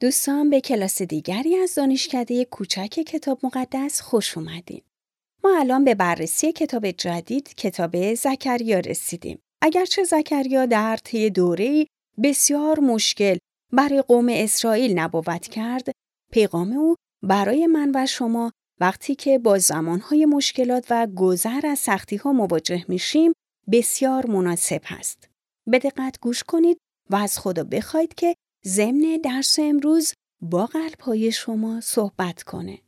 دوستان به کلاس دیگری از دانشکده کوچک کتاب مقدس خوش اومدین. ما الان به بررسی کتاب جدید کتاب زکریا رسیدیم. اگرچه زکریا در طی دوره بسیار مشکل برای قوم اسرائیل نبوت کرد، پیغام او برای من و شما وقتی که با زمانهای مشکلات و گذر از سختی ها مواجه میشیم بسیار مناسب هست. به دقت گوش کنید و از خدا بخواید که ضمن درس امروز با قلبهای شما صحبت کنه.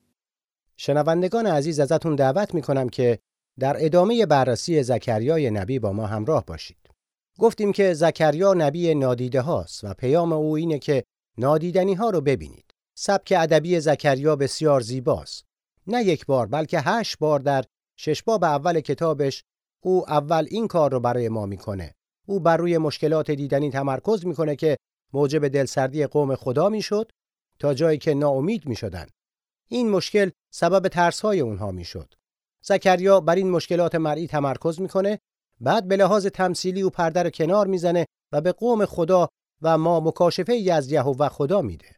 شنوندگان عزیز ازتون دعوت می‌کنم که در ادامه بررسی زکریای نبی با ما همراه باشید. گفتیم که زکریا نبی نادیده هاست و پیام او اینه که نادیدنی ها رو ببینید. سبک ادبی زکریا بسیار زیباست. نه یک بار بلکه هشت بار در شش باب اول کتابش او اول این کار رو برای ما می‌کنه. او بر روی مشکلات دیدنی تمرکز می‌کنه که موجب دلسردی قوم خدا می‌شد تا جایی که ناامید می‌شدن. این مشکل سبب ترس های اونها می‌شد. زکریا بر این مشکلات مرئی تمرکز می‌کنه بعد به لحاظ تمثیلی او پرده رو کنار می‌زنه و به قوم خدا و ما مکاشفه ای از یهوه خدا میده.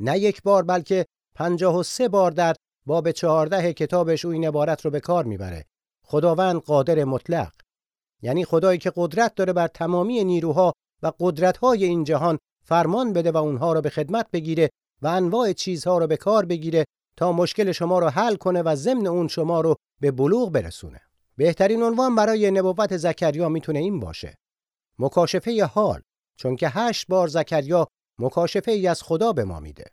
نه یک بار بلکه پنجاه و سه بار در باب چهارده کتابش او این عبارت رو به کار می‌بره. خداوند قادر مطلق یعنی خدایی که قدرت داره بر تمامی نیروها و قدرت‌های این جهان فرمان بده و اونها رو به خدمت بگیره و انواع چیزها رو به کار بگیره تا مشکل شما رو حل کنه و ضمن اون شما رو به بلوغ برسونه. بهترین عنوان برای نبوت زکریا می‌تونه این باشه. مکاشفه حال چون که هشت بار زکریا مکاشفه ای از خدا به ما میده.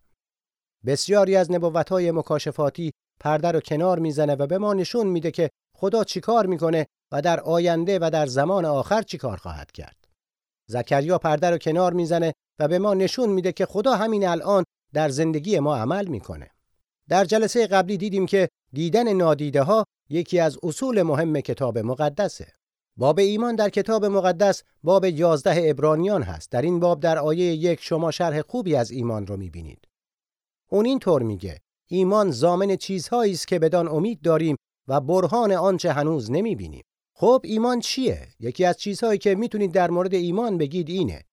بسیاری از نبوتهای مکاشفاتی پرده رو کنار می‌زنه و به ما نشون میده که خدا چیکار می‌کنه و در آینده و در زمان آخر چیکار خواهد کرد. زکریا پرده رو کنار می‌زنه و به ما نشون میده که خدا همین الان در زندگی ما عمل می‌کنه. در جلسه قبلی دیدیم که دیدن نادیده ها یکی از اصول مهم کتاب مقدسه. باب ایمان در کتاب مقدس باب 11 ابرانیان هست. در این باب در آیه یک شما شرح خوبی از ایمان رو می‌بینید. اون اینطور میگه ایمان زامن چیزهایی است که بدان امید داریم و برهان آنچه هنوز نمی‌بینیم. خب ایمان چیه؟ یکی از چیزهایی که می‌تونید در مورد ایمان بگید اینه.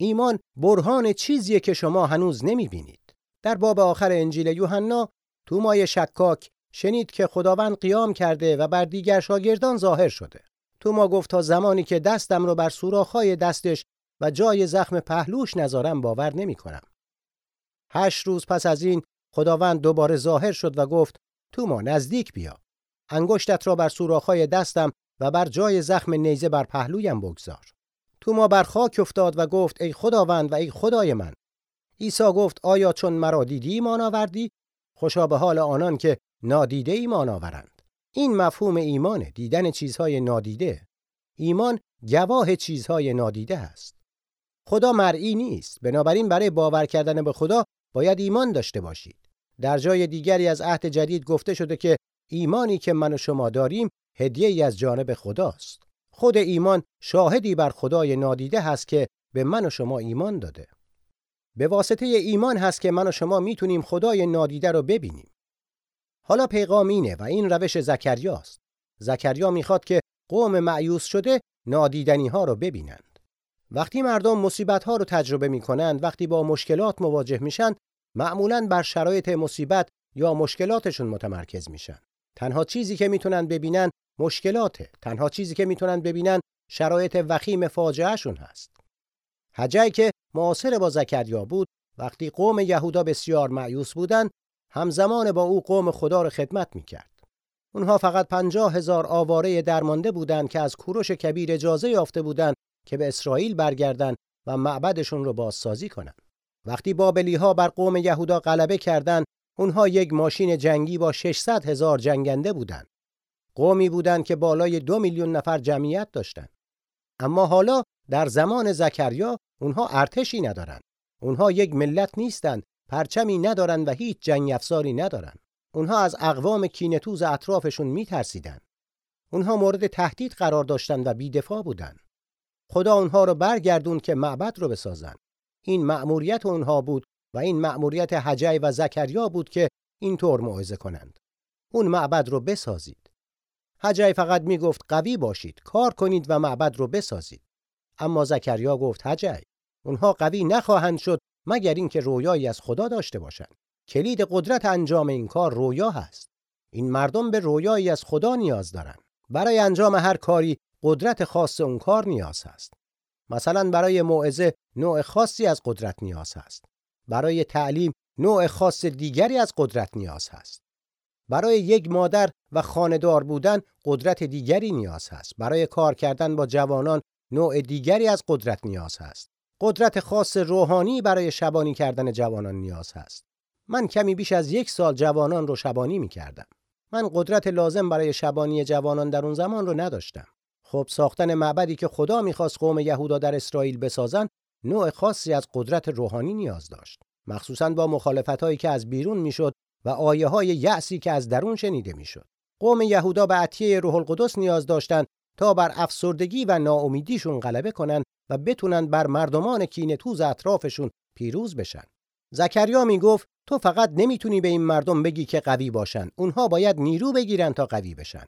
ایمان برهان چیزیه که شما هنوز نمی‌بینید. در باب آخر انجیل یوحنا تومای شکاک شنید که خداوند قیام کرده و بر دیگر شاگردان ظاهر شده. توما گفت تا زمانی که دستم رو بر سوراخ‌های دستش و جای زخم پهلوش نذارم باور نمی‌کنم. هشت روز پس از این خداوند دوباره ظاهر شد و گفت توما نزدیک بیا. انگشتت را بر سوراخ‌های دستم و بر جای زخم نیزه بر پهلویم بگذار. توما بر خاک افتاد و گفت ای خداوند و ای خدای من. عیسی گفت آیا چون مرا دیدی ایمان آوردی؟ خوشا به حال آنان که نادیده ایمان آورند. این مفهوم ایمانه دیدن چیزهای نادیده. ایمان گواه چیزهای نادیده است. خدا مرئی نیست. بنابراین برای باور کردن به خدا باید ایمان داشته باشید. در جای دیگری از عهد جدید گفته شده که ایمانی که من و شما داریم هدیه ای از جانب خداست. خود ایمان شاهدی بر خدای نادیده هست که به من و شما ایمان داده. به واسطه ایمان هست که من و شما می‌تونیم خدای نادیده رو ببینیم. حالا پیغام اینه و این روش زکریاست. زکریا می‌خواد که قوم معیوس شده نادیدنی ها رو ببینند. وقتی مردم مصیبت ها رو تجربه می‌کنند، وقتی با مشکلات مواجه میشن، معمولا بر شرایط مصیبت یا مشکلاتشون متمرکز میشن. تنها چیزی که می‌تونن ببینن مشکلاته. تنها چیزی که می‌تونن ببینن شرایط وخیم فاجعهشون هست. حجی که معاصر با زکریا بود وقتی قوم یهودا بسیار معیوس بودند همزمان با او قوم خدا را خدمت می‌کرد. اونها فقط پنجاه هزار آواره درمانده بودند که از کوروش کبیر اجازه یافته بودند که به اسرائیل برگردند و معبدشون رو بازسازی کنند. وقتی بابلی ها بر قوم یهودا غلبه کردند، اونها یک ماشین جنگی با 600 هزار جنگنده بودند. قومی بودند که بالای دو میلیون نفر جمعیت داشتند. اما حالا در زمان زکریا اونها ارتشی ندارند. اونها یک ملت نیستند، پرچمی ندارند و هیچ جنگ افزاری ندارند. اونها از اقوام کینتوز اطرافشون میترسیدند. اونها مورد تهدید قرار داشتند و بیدفاع بودند. خدا اونها رو برگردون که معبد رو بسازند. این مأموریت اونها بود و این مأموریت حجی و زکریا بود که اینطور موعظه کنند. اون معبد رو بسازید. حجی فقط می‌گفت قوی باشید، کار کنید و معبد رو بسازید. اما زکریا گفت حجی اونها قوی نخواهند شد مگر اینکه رویایی از خدا داشته باشند. کلید قدرت انجام این کار رویا هست. این مردم به رویایی از خدا نیاز دارند برای انجام هر کاری قدرت خاص اون کار نیاز هست. مثلا برای موعظه نوع خاصی از قدرت نیاز هست. برای تعلیم نوع خاص دیگری از قدرت نیاز هست. برای یک مادر و خاندار بودن قدرت دیگری نیاز هست برای کار کردن با جوانان نوع دیگری از قدرت نیاز هست قدرت خاص روحانی برای شبانی کردن جوانان نیاز هست من کمی بیش از یک سال جوانان رو شبانی می کردم. من قدرت لازم برای شبانی جوانان در اون زمان رو نداشتم. خب ساختن معبدی که خدا می‌خواست قوم یهودا در اسرائیل بسازن نوع خاصی از قدرت روحانی نیاز داشت. مخصوصا با مخالفت هایی که از بیرون می‌شد و آیه های یأسی که از درون شنیده می‌شد. قوم یهودا به عطیه روح القدس نیاز داشتند تا بر افسردگی و ناامیدیشون غلبه کنن و بتونن بر مردمان کینه‌توز اطرافشون پیروز بشن. زکریا می‌گفت تو فقط نمی‌تونی به این مردم بگی که قوی باشن. اونها باید نیرو بگیرن تا قوی بشن.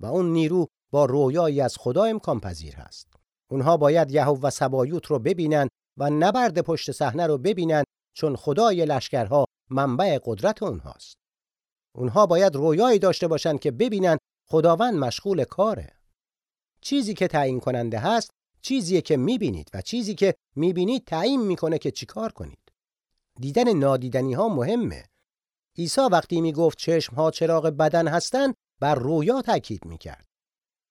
و اون نیرو با رویایی از خدا امکان پذیر هست. اونها باید یهوه و سبایوت رو ببینن و نبرد پشت صحنه رو ببینن چون خدای لشکرها منبع قدرت اونهاست. اونها باید رویایی داشته باشند که ببینن خداوند مشغول کاره. چیزی که تعیین کننده هست چیزیه که می‌بینید و چیزی که می‌بینید تعیین می‌کنه که چیکار کنید. دیدن نادیدنی ها مهمه. عیسی وقتی می‌گفت چشم ها چراغ بدن هستند بر رویا تاکید می‌کرد.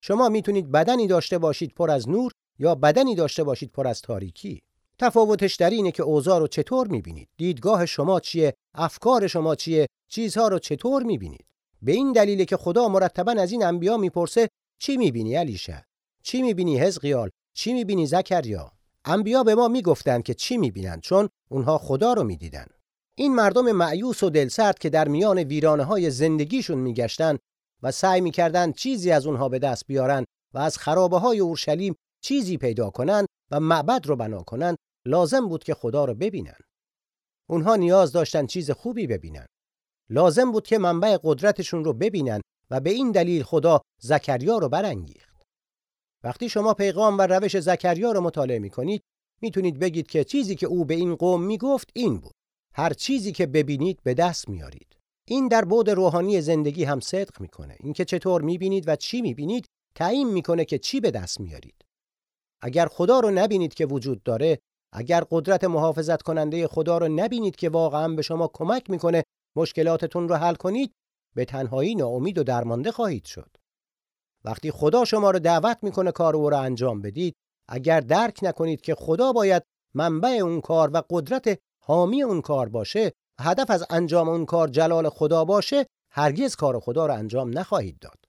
شما می‌تونید بدنی داشته باشید پر از نور یا بدنی داشته باشید پر از تاریکی. تفاوتش در اینه که اوضاع رو چطور می‌بینید؟ دیدگاه شما چیه؟ افکار شما چیه؟ چیزها رو چطور می‌بینید؟ به این دلیل که خدا مرتبا از این انبیا می‌پرسه چی می‌بینی الیشه چی می‌بینی حزقیال؟ چی می‌بینی زکریا؟ انبیا به ما می‌گفتند که چی می‌بینند چون اونها خدا رو می‌دیدن. این مردم معیوس و دلسرد که در میان ویرانه های زندگیشون میگشتن و سعی می‌کردن چیزی از اونها به دست بیارن و از خرابه های اورشلیم چیزی پیدا کنن و معبد رو بنا کنن لازم بود که خدا رو ببینن. اونها نیاز داشتن چیز خوبی ببینن. لازم بود که منبع قدرتشون رو ببینن و به این دلیل خدا زکریا رو برانگیخت. وقتی شما پیغام و روش زکریا رو مطالعه می‌کنید می‌تونید بگید که چیزی که او به این قوم می‌گفت این بود. هر چیزی که ببینید به دست میارید. این در بعد روحانی زندگی هم صدق می‌کنه. اینکه چطور می‌بینید و چی می‌بینید تعیین می‌کنه که چی به دست میارید. اگر خدا رو نبینید که وجود داره اگر قدرت محافظت کننده خدا رو نبینید که واقعا به شما کمک می‌کنه مشکلاتتون رو حل کنید به تنهایی ناامید و درمانده خواهید شد. وقتی خدا شما رو دعوت می‌کنه کار او رو انجام بدید اگر درک نکنید که خدا باید منبع اون کار و قدرت حامی اون کار باشه هدف از انجام اون کار جلال خدا باشه هرگز کار خدا رو انجام نخواهید داد.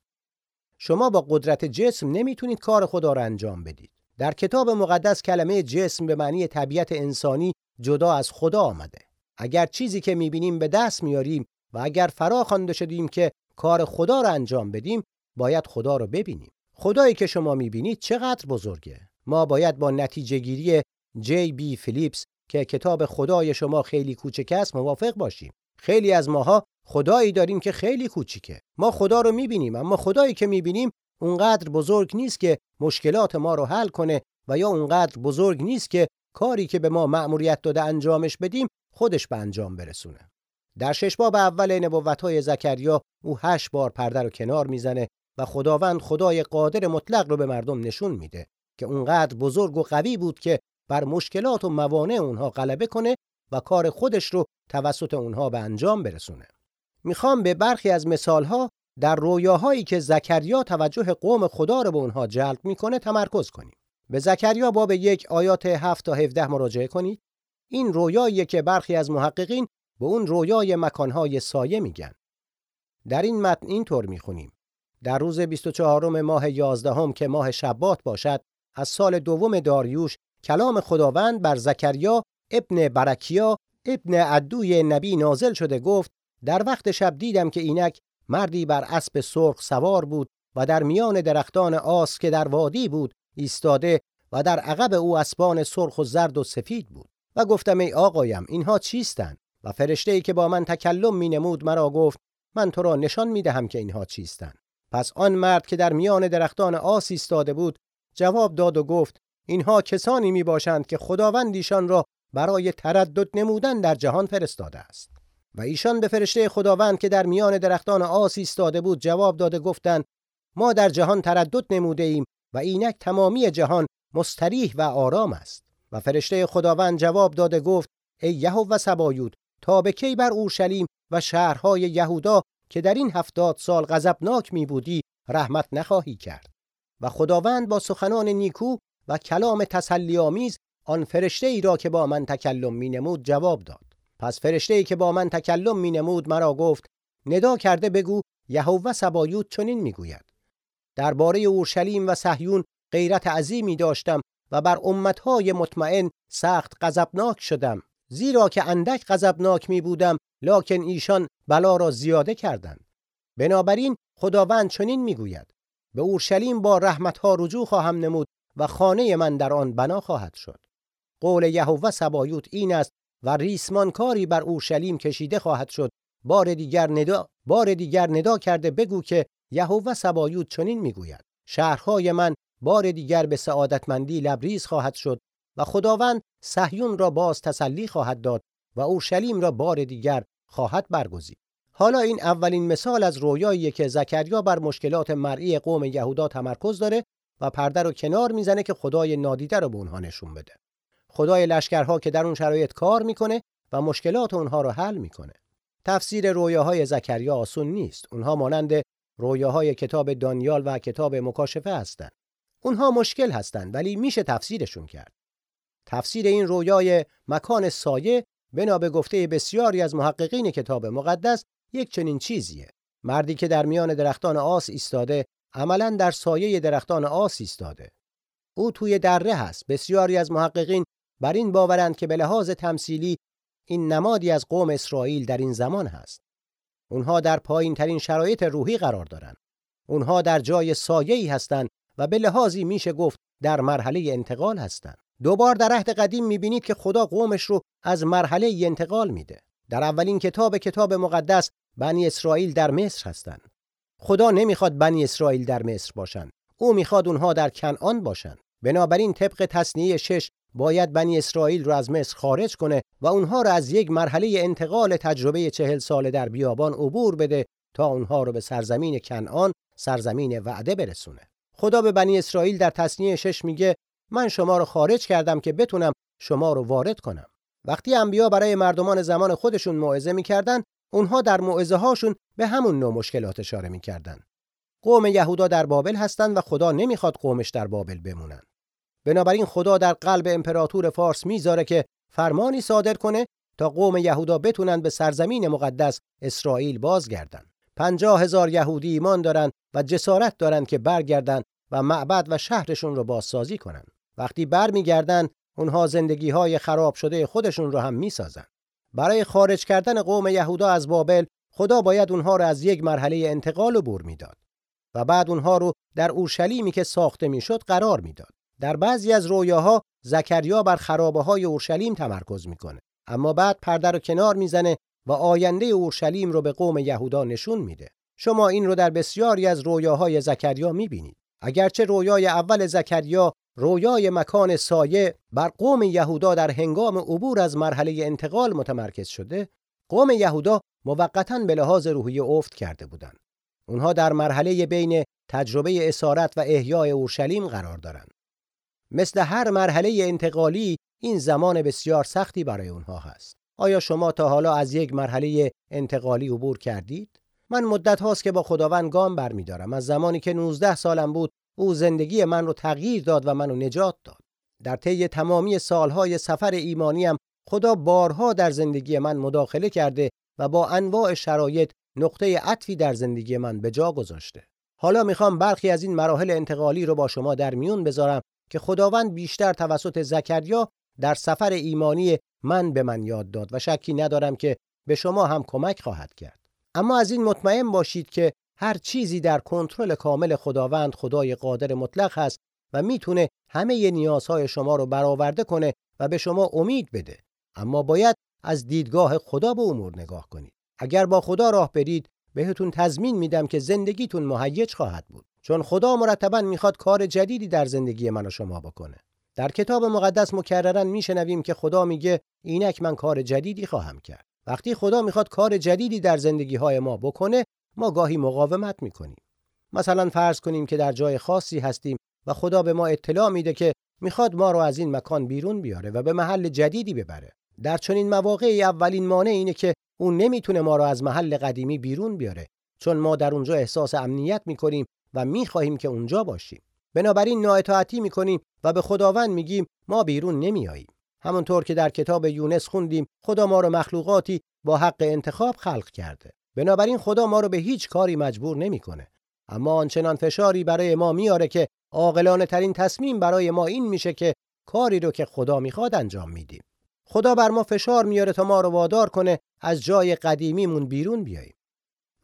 شما با قدرت جسم نمی‌تونید کار خدا رو انجام بدید. در کتاب مقدس کلمه جسم به معنی طبیعت انسانی جدا از خدا آمده. اگر چیزی که می‌بینیم به دست میاریم و اگر فرا خوانده شدیم که کار خدا را انجام بدیم باید خدا رو ببینیم. خدایی که شما می‌بینید چقدر بزرگه. ما باید با نتیجه گیری جی بی فیلیپس که کتاب خدای شما خیلی کوچک است موافق باشیم. خیلی از ماها خدایی داریم که خیلی کوچیکه. ما خدا رو می‌بینیم اما خدایی که می‌بینیم اونقدر بزرگ نیست که مشکلات ما رو حل کنه و یا اونقدر بزرگ نیست که کاری که به ما مأموریت داده انجامش بدیم خودش به انجام برسونه. در شش باب اول نبوت‌های زکریا او هشت بار پرده رو کنار می‌زنه و خداوند خدای قادر مطلق رو به مردم نشون میده که اونقدر بزرگ و قوی بود که بر مشکلات و موانع اونها غلبه کنه و کار خودش رو توسط اونها به انجام برسونه. می‌خوام به برخی از مثالها در رویاهایی که زکریا توجه قوم خدا رو به اونها جلب می‌کنه تمرکز کنیم. به زکریا باب یک آیات 7 تا 17 مراجعه کنید. این رویایی که برخی از محققین به اون رویای مکانهای سایه میگن. در این متن اینطور می‌خونیم. در روز 24 ماه 11 که ماه شبات باشد از سال دوم داریوش کلام خداوند بر زکریا ابن برکیا ابن عدوی نبی نازل شده گفت در وقت شب دیدم که اینک مردی بر اسب سرخ سوار بود و در میان درختان آس که در وادی بود ایستاده و در عقب او اسبان سرخ و زرد و سفید بود و گفتم ای آقایم اینها چیستند؟ و فرشته ای که با من تکلم می نمود مرا گفت من تو را نشان می دهم که اینها چیستند. پس آن مرد که در میان درختان آس ایستاده بود جواب داد و گفت اینها کسانی می باشند که خداوند ایشان را برای تردد نمودن در جهان فرستاده است. و ایشان به فرشته خداوند که در میان درختان آس ایستاده بود جواب داده گفتند ما در جهان تردد نموده ایم و اینک تمامی جهان مستریح و آرام است. و فرشته خداوند جواب داده گفت ای یهوه سبایود تا به کی بر اورشلیم و شهرهای یهودا که در این هفتاد سال غضبناک می بودی رحمت نخواهی کرد؟ و خداوند با سخنان نیکو و کلام تسلیامیز آن فرشته ای را که با من تکلم می نمود جواب داد. پس فرشته ای که با من تکلم می نمود مرا گفت ندا کرده بگو یهوه سبایوت چنین می‌گوید. درباره اورشلیم و صهیون غیرت عظیمی داشتم و بر امتهای مطمئن سخت غضبناک شدم. زیرا که اندک غضبناک می بودم لکن ایشان بلا را زیاده کردند. بنابراین خداوند چنین می‌گوید. به اورشلیم با رحمتها رجوع خواهم نمود و خانه من در آن بنا خواهد شد. قول یهوه سبایوت این است و ریسمان کاری بر اورشلیم کشیده خواهد شد. بار دیگر ندا بار دیگر ندا کرده بگو که یهوه سبایوت چنین می‌گوید. شهرهای من بار دیگر به سعادتمندی لبریز خواهد شد و خداوند صهیون را باز تسلی خواهد داد و اورشلیم را بار دیگر خواهد برگزید. حالا این اولین مثال از رویایی که زکریا بر مشکلات مرئی قوم یهودا تمرکز داره و پرده رو کنار می‌زنه که خدای نادیده رو به اونها نشون بده. خدای لشکرها که در اون شرایط کار می‌کنه و مشکلات اونها رو حل می‌کنه. تفسیر رویاهای زکریا آسون نیست. اونها مانند رویاهای کتاب دانیال و کتاب مکاشفه هستند. اونها مشکل هستند ولی میشه تفسیرشون کرد. تفسیر این رویای مکان سایه بنا به گفته بسیاری از محققین کتاب مقدس یک چنین چیزیه. مردی که در میان درختان آس ایستاده عملا در سایه درختان آس ایستاده. او توی دره هست. بسیاری از محققین بر این باورند که به لحاظ تمثیلی این نمادی از قوم اسرائیل در این زمان هست. اونها در پایین ترین شرایط روحی قرار دارند. اونها در جای سایه‌ای هستند و به لحاظی میشه گفت در مرحله انتقال هستند. دوبار در عهد قدیم می‌بینید که خدا قومش رو از مرحله انتقال میده. در اولین کتاب کتاب مقدس بنی اسرائیل در مصر هستند. خدا نمی‌خواد بنی اسرائیل در مصر باشند. او می‌خواد اونها در کنعان باشند. بنابراین طبق تصنیه شش باید بنی اسرائیل رو از مصر خارج کنه و اونها رو از یک مرحله انتقال تجربه چهل ساله در بیابان عبور بده تا اونها رو به سرزمین کنعان سرزمین وعده برسونه. خدا به بنی اسرائیل در تصنیه شش میگه من شما رو خارج کردم که بتونم شما رو وارد کنم. وقتی انبیا برای مردمان زمان خودشون موعظه می‌کردن اونها در موعظه هاشون به همون نوع مشکلات اشاره می‌کردن. قوم یهودا در بابل هستند و خدا نمی‌خواد قومش در بابل بمونن. بنابراین خدا در قلب امپراتور فارس می‌ذاره که فرمانی صادر کنه تا قوم یهودا بتونن به سرزمین مقدس اسرائیل بازگردن. پنجاه هزار یهودی ایمان دارن و جسارت دارن که برگردن و معبد و شهرشون رو بازسازی کنن. وقتی برمیگردن اونها زندگی های خراب شده خودشون رو هم می‌سازن. برای خارج کردن قوم یهودا از بابل خدا باید اونها رو از یک مرحله انتقال عبور می‌داد. و بعد اونها رو در اورشلیمی که ساخته می‌شد قرار می‌داد. در بعضی از رویاها زکریا بر خرابه های اورشلیم تمرکز می‌کنه اما بعد پرده رو کنار می‌زنه و آینده اورشلیم رو به قوم یهودا نشون میده. شما این رو در بسیاری از رویاهای زکریا می‌بینید. اگرچه رویای اول زکریا رویای مکان سایه بر قوم یهودا در هنگام عبور از مرحله انتقال متمرکز شده قوم یهودا موقتا به لحاظ روحی افت کرده بودند. اونها در مرحله بین تجربه اسارت و احیای اورشلیم قرار دارند. مثل هر مرحله انتقالی این زمان بسیار سختی برای اونها هست. آیا شما تا حالا از یک مرحله انتقالی عبور کردید؟ من مدت هاست که با خداوند گام برمیدارم. از زمانی که 19 سالم بود او زندگی من رو تغییر داد و منو نجات داد. در طی تمامی سالهای سفر ایمانیم خدا بارها در زندگی من مداخله کرده و با انواع شرایط نقطه عطفی در زندگی من به جا گذاشته. حالا می‌خوام برخی از این مراحل انتقالی رو با شما در میون بذارم که خداوند بیشتر توسط زکریا در سفر ایمانی من به من یاد داد و شکی ندارم که به شما هم کمک خواهد کرد. اما از این مطمئن باشید که هر چیزی در کنترل کامل خداوند خدای قادر مطلق هست و می‌تونه همه نیازهای شما رو برآورده کنه و به شما امید بده. اما باید از دیدگاه خدا به امور نگاه کنید. اگر با خدا راه برید بهتون تضمین میدم که زندگیتون مهیج خواهد بود. چون خدا مرتبا می‌خواد کار جدیدی در زندگی من و شما بکنه در کتاب مقدس مکررن میشنویم که خدا میگه اینک من کار جدیدی خواهم کرد. وقتی خدا می‌خواد کار جدیدی در زندگی های ما بکنه، ما گاهی مقاومت می‌کنیم. مثلا فرض کنیم که در جای خاصی هستیم و خدا به ما اطلاع میده که می‌خواد ما رو از این مکان بیرون بیاره و به محل جدیدی ببره. در چنین مواقعی اولین مانع اینه که اون نمی‌تونه ما رو از محل قدیمی بیرون بیاره چون ما در اونجا احساس امنیت می‌کنیم و می‌خواهیم که اونجا باشیم. بنابراین نااطاعتی می‌کنیم و به خداوند میگیم ما بیرون نمیاییم. همونطور که در کتاب یونس خوندیم خدا ما رو مخلوقاتی با حق انتخاب خلق کرده. بنابراین خدا ما رو به هیچ کاری مجبور نمی‌کنه. اما آنچنان فشاری برای ما میاره که عاقلانه ترین تصمیم برای ما این میشه که کاری رو که خدا می‌خواد انجام میدیم. خدا بر ما فشار میاره تا ما رو وادار کنه از جای قدیمیمون بیرون بیاییم.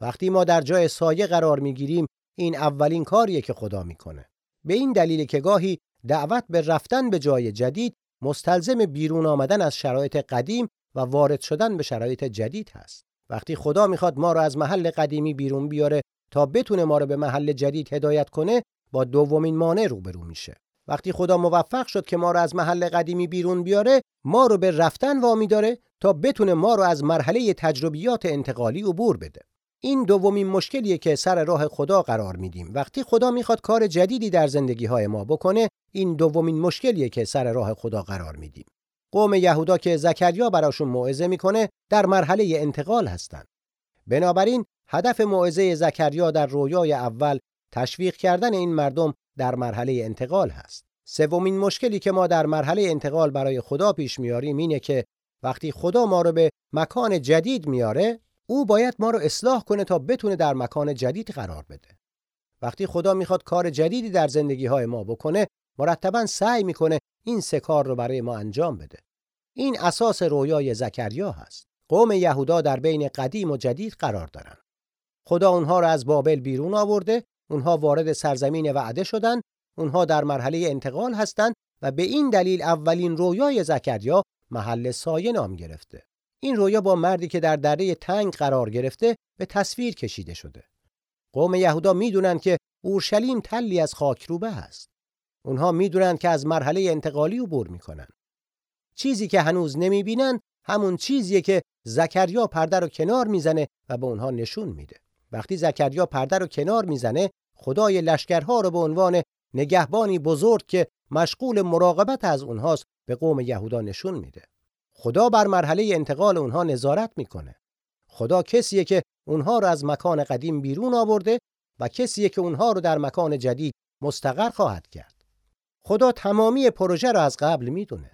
وقتی ما در جای سایه قرار می‌گیریم این اولین کاریه که خدا می‌کنه. به این دلیل که گاهی دعوت به رفتن به جای جدید مستلزم بیرون آمدن از شرایط قدیم و وارد شدن به شرایط جدید هست. وقتی خدا می‌خواد ما رو از محل قدیمی بیرون بیاره تا بتونه ما رو به محل جدید هدایت کنه با دومین مانع روبرو میشه. وقتی خدا موفق شد که ما رو از محل قدیمی بیرون بیاره ما رو به رفتن وامی داره تا بتونه ما رو از مرحله تجربیات انتقالی عبور بده این دومین مشکلیه که سر راه خدا قرار میدیم. وقتی خدا می‌خواد کار جدیدی در زندگی های ما بکنه این دومین مشکلیه که سر راه خدا قرار میدیم. قوم یهودا که زکریا براشون موعظه می‌کنه در مرحله انتقال هستند بنابراین هدف موعظه زکریا در رویای اول تشویق کردن این مردم در مرحله انتقال هست. سومین مشکلی که ما در مرحله انتقال برای خدا پیش میاریم اینه که وقتی خدا ما رو به مکان جدید میاره او باید ما رو اصلاح کنه تا بتونه در مکان جدید قرار بده. وقتی خدا می‌خواد کار جدیدی در زندگی های ما بکنه مرتبا سعی می‌کنه این سه کار رو برای ما انجام بده. این اساس رویای زکریا هست. قوم یهودا در بین قدیم و جدید قرار دارن. خدا اونها رو از بابل بیرون آورده اونها وارد سرزمین وعده شدن اونها در مرحله انتقال هستند و به این دلیل اولین رویای زکریا محل سایه نام گرفته این رویا با مردی که در دره تنگ قرار گرفته به تصویر کشیده شده. قوم یهودا می‌دونند که اورشلیم تلی از خاکروبه است. اونها می‌دونند که از مرحله انتقالی عبور می‌کنن. چیزی که هنوز نمی‌بینن همون چیزیه که زکریا پرده رو کنار می‌زنه و به اونها نشون میده. وقتی زکریا پرده رو کنار می‌زنه خدای لشکرها رو به عنوان نگهبانی بزرگ که مشغول مراقبت از اونهاست به قوم یهودا نشون میده. خدا بر مرحله انتقال اونها نظارت می‌کنه. خدا کسیه که اونها رو از مکان قدیم بیرون آورده و کسیه که اونها رو در مکان جدید مستقر خواهد کرد. خدا تمامی پروژه رو از قبل می‌دونه.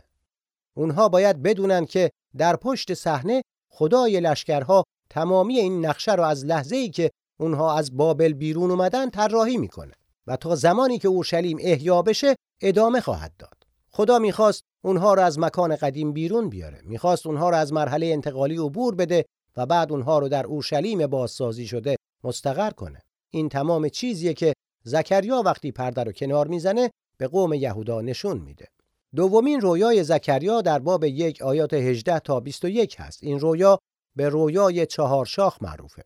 اونها باید بدونن که در پشت صحنه خدای لشکرها تمامی این نقشه رو از لحظه ای که اونها از بابل بیرون اومدن طراحی می‌کنه و تا زمانی که اورشلیم احیا بشه ادامه خواهد داد خدا می‌خواست اونها رو از مکان قدیم بیرون بیاره. می‌خواست اونها رو از مرحله انتقالی عبور بده و بعد اونها رو در اورشلیم بازسازی شده مستقر کنه. این تمام چیزیه که زکریا وقتی پرده رو کنار می‌زنه به قوم یهودا نشون میده. دومین رویای زکریا در باب یک آیات 18 تا 21 هست. این رویا به رویای چهار شاخ معروفه.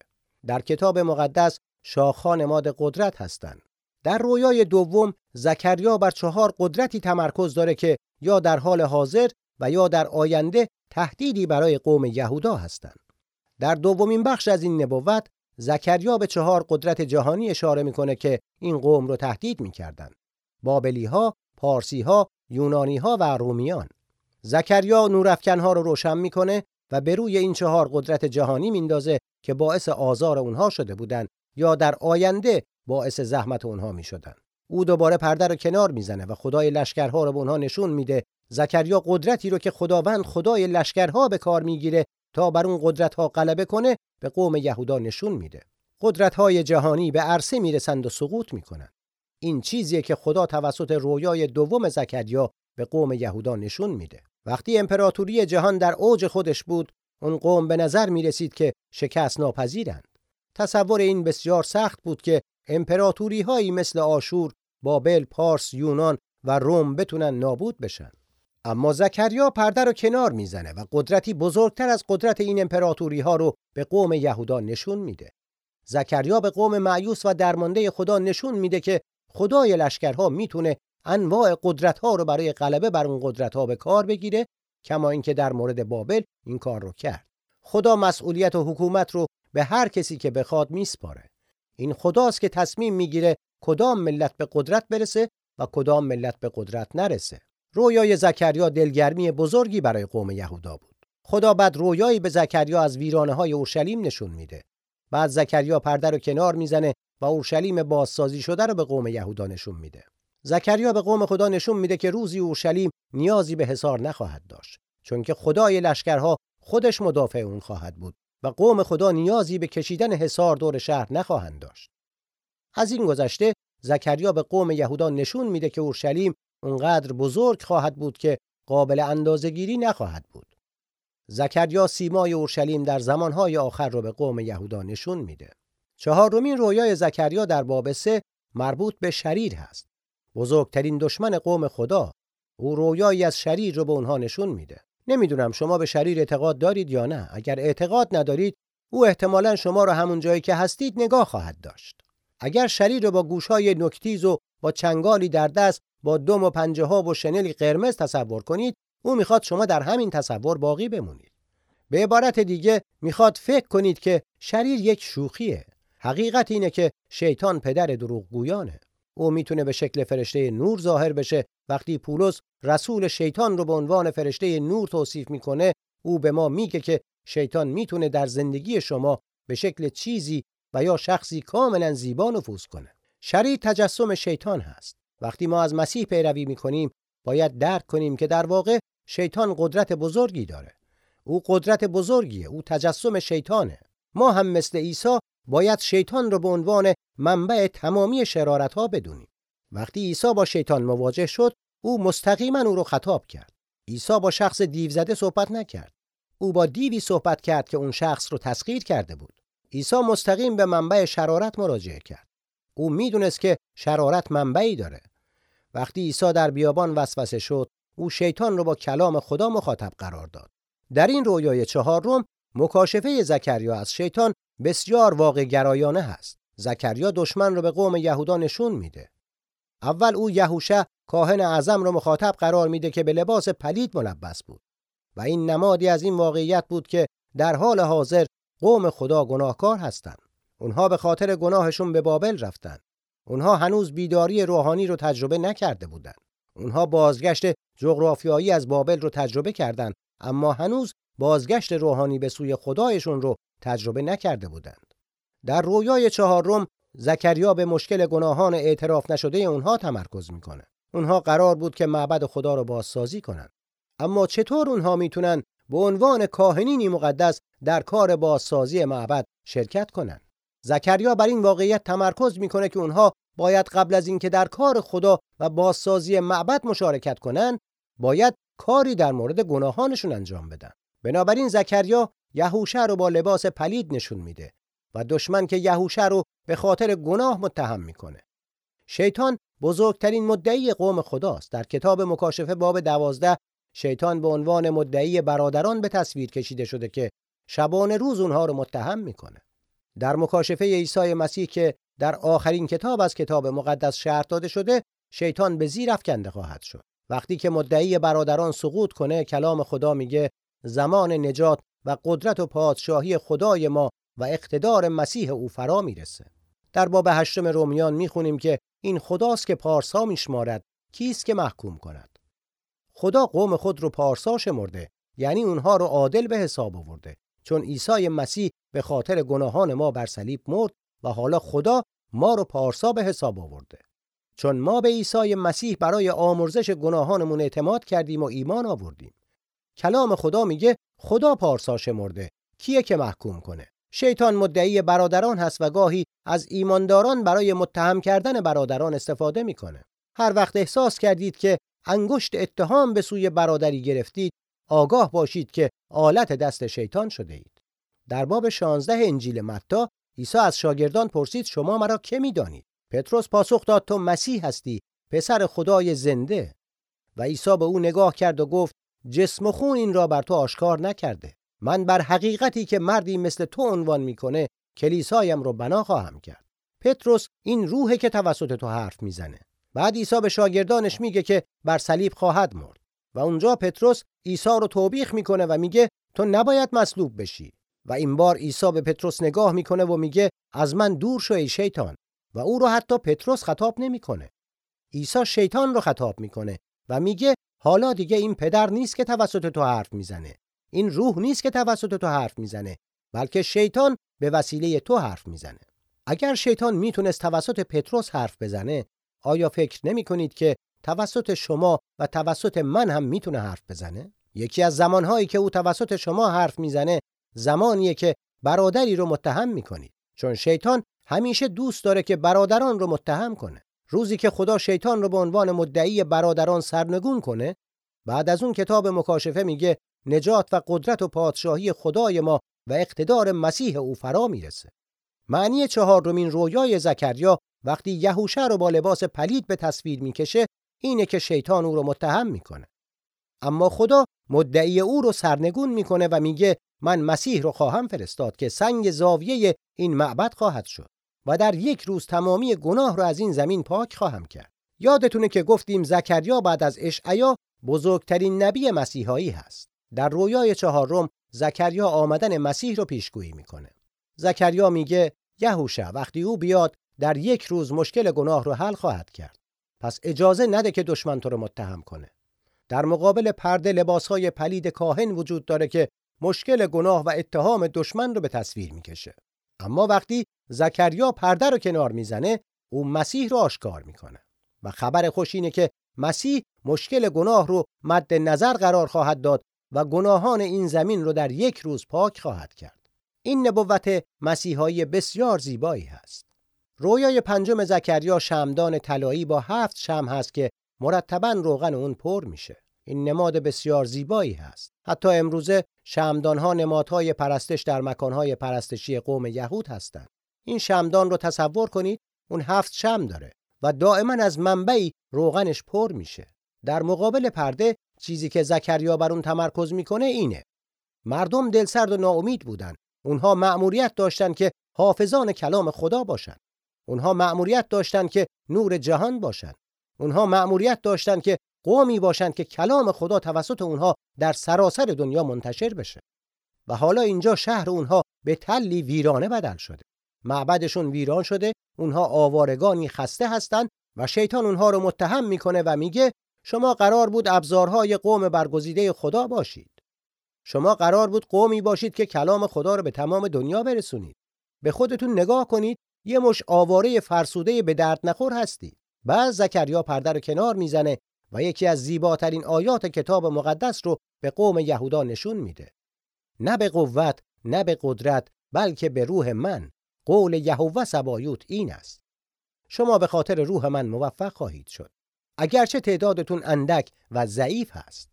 در کتاب مقدس شاخها نماد قدرت هستند. در رویای دوم زکریا بر چهار قدرتی تمرکز داره که یا در حال حاضر و یا در آینده تهدیدی برای قوم یهودا هستند. در دومین بخش از این نبوت زکریا به چهار قدرت جهانی اشاره می‌کنه که این قوم رو تهدید می‌کردند. بابلی ها، پارسی ها، یونانی ها و رومیان. زکریا نورافکنها رو روشن می‌کنه و به روی این چهار قدرت جهانی میندازه که باعث آزار اونها شده بودند یا در آینده باعث زحمت اونها می شدن. او دوباره پرده رو کنار می‌زنه و خدای لشکرها رو به اونها نشون میده زکریا قدرتی رو که خداوند خدای لشکرها به کار می‌گیره تا بر اون قدرت ها غلبه کنه به قوم یهودا نشون میده قدرت های جهانی به عرصه می‌رسند و سقوط می‌کنن این چیزیه که خدا توسط رویای دوم زکریا به قوم یهودا نشون میده وقتی امپراتوری جهان در اوج خودش بود اون قوم به نظر می رسید که شکست ناپذیرند. تصور این بسیار سخت بود که امپراتوری هایی مثل آشور، بابل، پارس، یونان و روم بتونن نابود بشن. اما زکریا پرده رو کنار می‌زنه و قدرتی بزرگتر از قدرت این امپراتوری ها رو به قوم یهودا نشون میده. زکریا به قوم معیوس و درمانده خدا نشون میده که خدای لشکرها می‌تونه انواع قدرت ها رو برای غلبه بر اون قدرت ها به کار بگیره کما اینکه در مورد بابل این کار رو کرد خدا مسئولیت و حکومت رو به هر کسی که بخواد میسپاره این خداست که تصمیم می‌گیره کدام ملت به قدرت برسه و کدام ملت به قدرت نرسه. رویای زکریا دلگرمی بزرگی برای قوم یهودا بود. خدا بعد رویایی به زکریا از ویرانه های اورشلیم نشون میده. بعد زکریا پرده رو کنار می‌زنه و اورشلیم بازسازی شده رو به قوم یهودا نشون میده. زکریا به قوم خدا نشون میده که روزی اورشلیم نیازی به حصار نخواهد داشت چون که خدای لشکرها خودش مدافع اون خواهد بود. و قوم خدا نیازی به کشیدن حصار دور شهر نخواهند داشت. از این گذشته زکریا به قوم یهودا نشون میده که اورشلیم اونقدر بزرگ خواهد بود که قابل اندازهگیری نخواهد بود. زکریا سیمای اورشلیم در زمانهای آخر رو به قوم یهودا نشون میده. چهارمین رویای زکریا در باب سه مربوط به شریر هست. بزرگترین دشمن قوم خدا او رویایی از شریر رو به اونها نشون میده. نمی‌دونم شما به شریر اعتقاد دارید یا نه. اگر اعتقاد ندارید او احتمالا شما رو همون جایی که هستید نگاه خواهد داشت. اگر شریر رو با گوشهای نکتیز و با چنگالی در دست با دم و پنجه ها و شنلی قرمز تصور کنید او می‌خواد شما در همین تصور باقی بمونید. به عبارت دیگه می‌خواد فکر کنید که شریر یک شوخیه. حقیقت اینه که شیطان پدر دروغگویانه. او می‌تونه به شکل فرشته نور ظاهر بشه وقتی پولس رسول شیطان رو به عنوان فرشته نور توصیف می‌کنه او به ما میگه که شیطان می‌تونه در زندگی شما به شکل چیزی و یا شخصی کاملا زیبا نفوذ کنه. شریر تجسم شیطان هست. وقتی ما از مسیح پیروی می‌کنیم باید درک کنیم که در واقع شیطان قدرت بزرگی داره. او قدرت بزرگیه. او تجسم شیطانه. ما هم مثل عیسی باید شیطان رو به عنوان منبع تمامی شرارت ها بدونیم. وقتی عیسی با شیطان مواجه شد او مستقیما او رو خطاب کرد. عیسی با شخص دیو زده صحبت نکرد. او با دیوی صحبت کرد که اون شخص رو تسخیر کرده بود. عیسی مستقیم به منبع شرارت مراجعه کرد. او می‌دونست که شرارت منبعی داره. وقتی عیسی در بیابان وسوسه شد او شیطان رو با کلام خدا مخاطب قرار داد. در این رویای چهارم مکاشفه زکریا از شیطان بسیار واقع گرایانه هست. زکریا دشمن رو به قوم یهودا نشون میده. اول او یهوشع کاهن اعظم رو مخاطب قرار میده که به لباس پلید ملبس بود و این نمادی از این واقعیت بود که در حال حاضر قوم خدا گناهکار هستند. اونها به خاطر گناهشون به بابل رفتن. اونها هنوز بیداری روحانی رو تجربه نکرده بودند. اونها بازگشت جغرافیایی از بابل رو تجربه کردند اما هنوز بازگشت روحانی به سوی خدایشون رو تجربه نکرده بودند. در رویای چهارم زکریا به مشکل گناهان اعتراف نشده اونها تمرکز می‌کنه. اونها قرار بود که معبد خدا رو بازسازی کنند. اما چطور اونها می‌تونن به عنوان کاهنینی مقدس در کار بازسازی معبد شرکت کنند؟ زکریا بر این واقعیت تمرکز می‌کنه که اونها باید قبل از اینکه در کار خدا و بازسازی معبد مشارکت کنند باید کاری در مورد گناهانشون انجام بدن. بنابراین زکریا یهوشع رو با لباس پلید نشون میده. و دشمن که یهوشع رو به خاطر گناه متهم می‌کنه. شیطان بزرگترین مدعی قوم خداست. در کتاب مکاشفه باب دوازده شیطان به عنوان مدعی برادران به تصویر کشیده شده که شبانه روز اونها رو متهم می‌کنه. در مکاشفه عیسی مسیح که در آخرین کتاب از کتاب مقدس شرط داده شده شیطان به زیر افکنده خواهد شد. وقتی که مدعی برادران سقوط کنه کلام خدا میگه زمان نجات و قدرت و پادشاهی خدای ما و اقتدار مسیح او فرا می‌رسه. در باب هشتم رومیان می‌خونیم که این خداست که پارسا میشمارد کیست که محکوم کند؟ خدا قوم خود رو پارسا شمرده یعنی اونها رو عادل به حساب آورده چون عیسی مسیح به خاطر گناهان ما بر صلیب مرد و حالا خدا ما رو پارسا به حساب آورده. چون ما به عیسی مسیح برای آمرزش گناهانمون اعتماد کردیم و ایمان آوردیم. کلام خدا میگه خدا پارسا شمرده کیه که محکوم کنه؟ شیطان مدعی برادران هست و گاهی از ایمانداران برای متهم کردن برادران استفاده می‌کنه. هر وقت احساس کردید که انگشت اتهام به سوی برادری گرفتید آگاه باشید که آلت دست شیطان شده اید. در باب 16 انجیل متی عیسی از شاگردان پرسید شما مرا که می‌دانید؟ پتروس پاسخ داد تو مسیح هستی پسر خدای زنده. و عیسی به او نگاه کرد و گفت جسم و خون این را بر تو آشکار نکرده. من بر حقیقتی که مردی مثل تو عنوان می‌کنه کلیسایم رو بنا خواهم کرد. پتروس این روحه که توسط تو حرف می‌زنه. بعد عیسی به شاگردانش میگه که بر صلیب خواهد مرد. و اونجا پتروس عیسی رو توبیخ می‌کنه و میگه تو نباید مصلوب بشی. و این بار عیسی به پتروس نگاه می‌کنه و میگه از من دور شو ای شیطان. و او رو حتی پتروس خطاب نمی‌کنه. عیسی شیطان رو خطاب می‌کنه و میگه حالا دیگه این پدر نیست که توسط تو حرف می‌زنه. این روح نیست که توسط تو حرف می‌زنه بلکه شیطان به وسیله تو حرف می‌زنه. اگر شیطان می‌تونست توسط پتروس حرف بزنه آیا فکر نمی کنید که توسط شما و توسط من هم می‌تونه حرف بزنه؟ یکی از زمانهایی که او توسط شما حرف می‌زنه زمانیه که برادری رو متهم می‌کنید. چون شیطان همیشه دوست داره که برادران رو متهم کنه. روزی که خدا شیطان رو به عنوان مدعی برادران سرنگون کنه بعد از اون کتاب مکاشفه میگه نجات و قدرت و پادشاهی خدای ما و اقتدار مسیح او فرا می‌رسه. معنی چهارمین رویای زکریا وقتی یهوشه رو با لباس پلید به تصویر می‌کشه اینه که شیطان او رو متهم می‌کنه. اما خدا مدعی او رو سرنگون می‌کنه و میگه من مسیح رو خواهم فرستاد که سنگ زاویه این معبد خواهد شد و در یک روز تمامی گناه رو از این زمین پاک خواهم کرد. یادتونه که گفتیم زکریا بعد از اشعیا بزرگترین نبی مسیحایی هست. در رویای چهارم زکریا آمدن مسیح رو پیشگویی می‌کنه. زکریا میگه یهوشع وقتی او بیاد در یک روز مشکل گناه رو حل خواهد کرد. پس اجازه نده که دشمن تو رو متهم کنه. در مقابل پرده لباسهای پلید کاهن وجود داره که مشکل گناه و اتهام دشمن رو به تصویر می‌کشه. اما وقتی زکریا پرده رو کنار می‌زنه او مسیح رو آشکار می‌کنه. و خبر خوش اینه که مسیح مشکل گناه رو مد نظر قرار خواهد داد و گناهان این زمین رو در یک روز پاک خواهد کرد. این نبوت مسیحایی بسیار زیبایی هست. رویای پنجم زکریا شمدان طلایی با هفت شم هست که مرتبا روغن اون پر میشه. این نماد بسیار زیبایی هست. حتی امروزه شمدانها نمادهای پرستش در مکانهای پرستشی قوم یهود هستند. این شمدان رو تصور کنید اون هفت شم داره و دائما از منبعی روغنش پر میشه. در مقابل پرده چیزی که زکریا بر اون تمرکز می‌کنه اینه. مردم دلسرد و ناامید بودن. اونها مأموریت داشتن که حافظان کلام خدا باشن. اونها مأموریت داشتن که نور جهان باشن. اونها مأموریت داشتن که قومی باشند که کلام خدا توسط اونها در سراسر دنیا منتشر بشه. و حالا اینجا شهر اونها به تلی ویرانه بدل شده. معبدشون ویران شده اونها آوارگانی خسته هستند و شیطان اونها رو متهم می‌کنه و میگه شما قرار بود ابزارهای قوم برگزیده خدا باشید. شما قرار بود قومی باشید که کلام خدا رو به تمام دنیا برسونید. به خودتون نگاه کنید یه مش آواره فرسوده به درد نخور هستید. بعد زکریا پرده رو کنار می‌زنه و یکی از زیباترین آیات کتاب مقدس رو به قوم یهودا نشون میده. نه به قوت نه به قدرت بلکه به روح من. قول یهوه سبایوت این است. شما به خاطر روح من موفق خواهید شد. اگرچه تعدادتون اندک و ضعیف هست.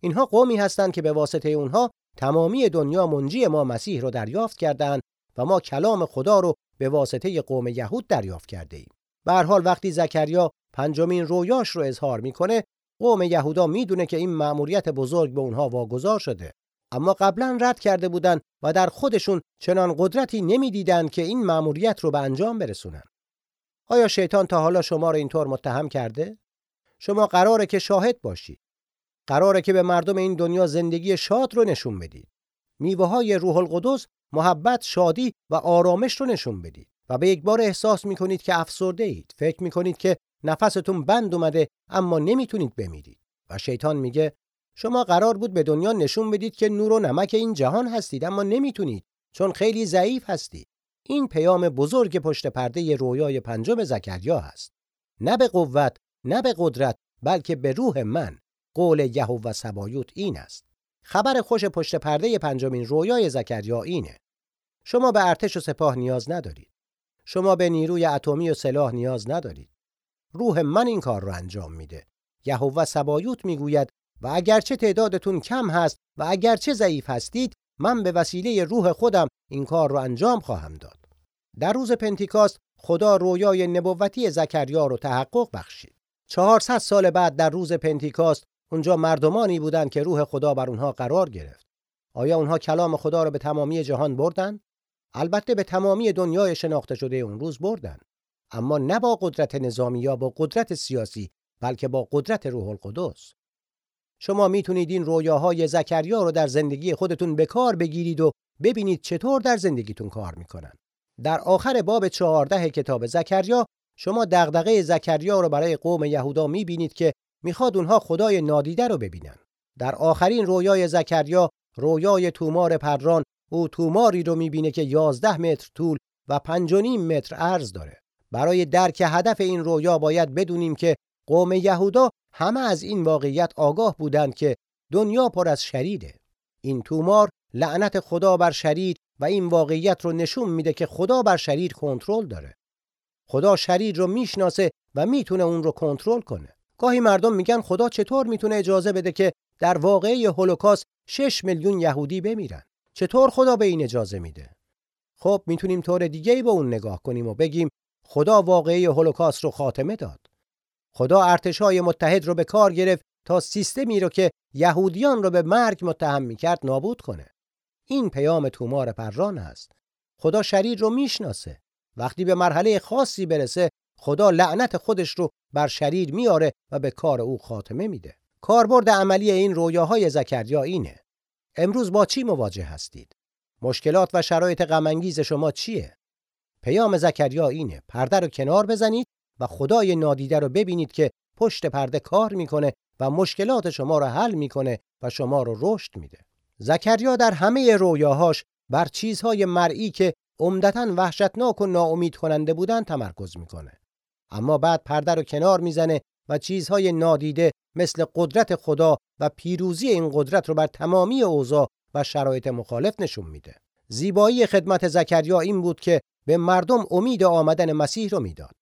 اینها قومی هستند که به واسطه اونها تمامی دنیا منجی ما مسیح رو دریافت کردند و ما کلام خدا رو به واسطه قوم یهود دریافت کرده ایم. به حال وقتی زکریا پنجمین رویاش رو اظهار می‌کنه قوم یهودا می‌دونه که این مأموریت بزرگ به اونها واگذار شده. اما قبلا رد کرده بودن و در خودشون چنان قدرتی نمی‌دیدند که این مأموریت رو به انجام برسونن. آیا شیطان تا حالا شما رو اینطور متهم کرده؟ شما قراره که شاهد باشید قراره که به مردم این دنیا زندگی شاد رو نشون بدید. میوه های روح القدس محبت شادی و آرامش رو نشون بدید و به یک بار احساس می‌کنید که افسرده اید فکر می‌کنید که نفستون بند اومده اما نمی‌تونید بمیرید. و شیطان میگه شما قرار بود به دنیا نشون بدید که نور و نمک این جهان هستید اما نمی‌تونید چون خیلی ضعیف هستید. این پیام بزرگ پشت پرده رویای پنجم زکریا هست. نه به قوت نه به قدرت بلکه به روح من. قول یهوه سبایوت این است. خبر خوش پشت پرده پنجمین رویای زکریا اینه. شما به ارتش و سپاه نیاز ندارید. شما به نیروی اتمی و سلاح نیاز ندارید. روح من این کار رو انجام میده. یهوه سبایوت می‌گوید و اگرچه تعدادتون کم هست و اگرچه ضعیف هستید من به وسیله روح خودم این کار رو انجام خواهم داد. در روز پنتیکاست خدا رویای نبوتی زکریا رو تحقق بخشید. 400 سال بعد در روز پنتیکاست اونجا مردمانی بودند که روح خدا بر اونها قرار گرفت. آیا اونها کلام خدا رو به تمامی جهان بردن البته به تمامی دنیای شناخته شده اون روز بردن اما نه با قدرت نظامی یا با قدرت سیاسی بلکه با قدرت روح القدس. شما می‌تونید این رویاهای زکریا رو در زندگی خودتون به کار بگیرید و ببینید چطور در زندگیتون کار می‌کنن. در آخر باب چهارده کتاب زکریا شما دغدغه زکریا رو برای قوم یهودا می‌بینید که می‌خواد اونها خدای نادیده رو ببینن. در آخرین رویای زکریا رویای تومار پران او توماری رو می‌بینه که 11 متر طول و 5.5 متر عرض داره. برای درک هدف این رویا باید بدونیم که قوم یهودا همه از این واقعیت آگاه بودند که دنیا پر از شریده. این تومار لعنت خدا بر شریر و این واقعیت رو نشون میده که خدا بر شریر کنترل داره. خدا شریر رو می‌شناسه و می‌تونه اون رو کنترل کنه. گاهی مردم میگن خدا چطور می‌تونه اجازه بده که در واقعه هولوکاست 6 میلیون یهودی بمیرن؟ چطور خدا به این اجازه میده؟ خب می‌تونیم طور دیگه ای به اون نگاه کنیم و بگیم خدا واقعه هولوکاست رو خاتمه داد. خدا ارتشای متحد رو به کار گرفت تا سیستمی رو که یهودیان رو به مرگ متهم می‌کرد نابود کنه. این پیام تومار پران است. خدا شریر رو می‌شناسه. وقتی به مرحله خاصی برسه خدا لعنت خودش رو بر شریر میاره و به کار او خاتمه میده. کاربرد عملی این رویاهای زکریا اینه. امروز با چی مواجه هستید؟ مشکلات و شرایط غم شما چیه؟ پیام زکریا اینه. پرده رو کنار بزنید و خدای نادیده رو ببینید که پشت پرده کار می‌کنه و مشکلات شما رو حل می‌کنه و شما رو رشد میده. زکریا در همه رویاهاش بر چیزهای مرئی که عمدتا وحشتناک و ناامید کننده بودن تمرکز می‌کنه. اما بعد پرده رو کنار می‌زنه و چیزهای نادیده مثل قدرت خدا و پیروزی این قدرت رو بر تمامی اوضاع و شرایط مخالف نشون میده. زیبایی خدمت زکریا این بود که به مردم امید آمدن مسیح رو می‌داد.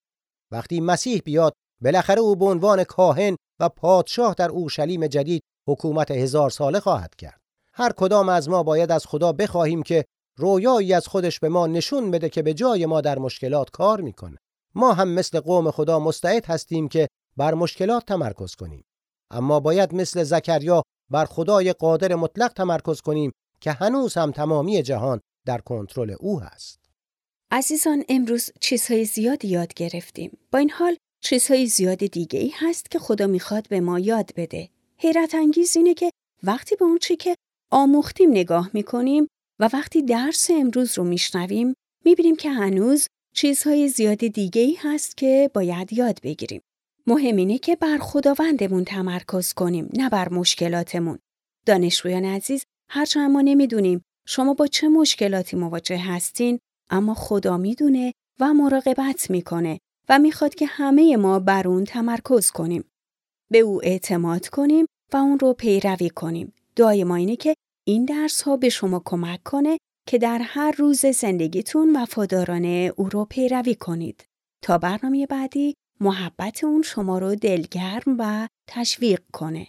وقتی مسیح بیاد بالاخره او به عنوان کاهن و پادشاه در اورشلیم جدید حکومت هزار ساله خواهد کرد. هر کدام از ما باید از خدا بخواهیم که رویایی از خودش به ما نشون بده که به جای ما در مشکلات کار می‌کنه. ما هم مثل قوم خدا مستعد هستیم که بر مشکلات تمرکز کنیم. اما باید مثل زکریا بر خدای قادر مطلق تمرکز کنیم که هنوز هم تمامی جهان در کنترل او هست. عزیزان امروز چیزهای زیادی یاد گرفتیم. با این حال چیزهای زیاد دیگه ای هست که خدا می‌خواد به ما یاد بده. حیرت انگیز اینه که وقتی به اون چی که آموختیم نگاه می‌کنیم و وقتی درس امروز رو میشنویم می‌بینیم که هنوز چیزهای زیاد دیگه ای هست که باید یاد بگیریم. مهم اینه که بر خداوندمون تمرکز کنیم نه بر مشکلاتمون. دانشجویان عزیز هرچند ما نمی‌دونیم شما با چه مشکلاتی مواجه هستین اما خدا می‌دونه و مراقبت می‌کنه و می‌خواد که همه ما بر اون تمرکز کنیم. به او اعتماد کنیم و اون رو پیروی کنیم. دعای ما اینه که این درس ها به شما کمک کنه که در هر روز زندگیتون وفادارانه او رو پیروی کنید. تا برنامه بعدی محبت اون شما رو دلگرم و تشویق کنه.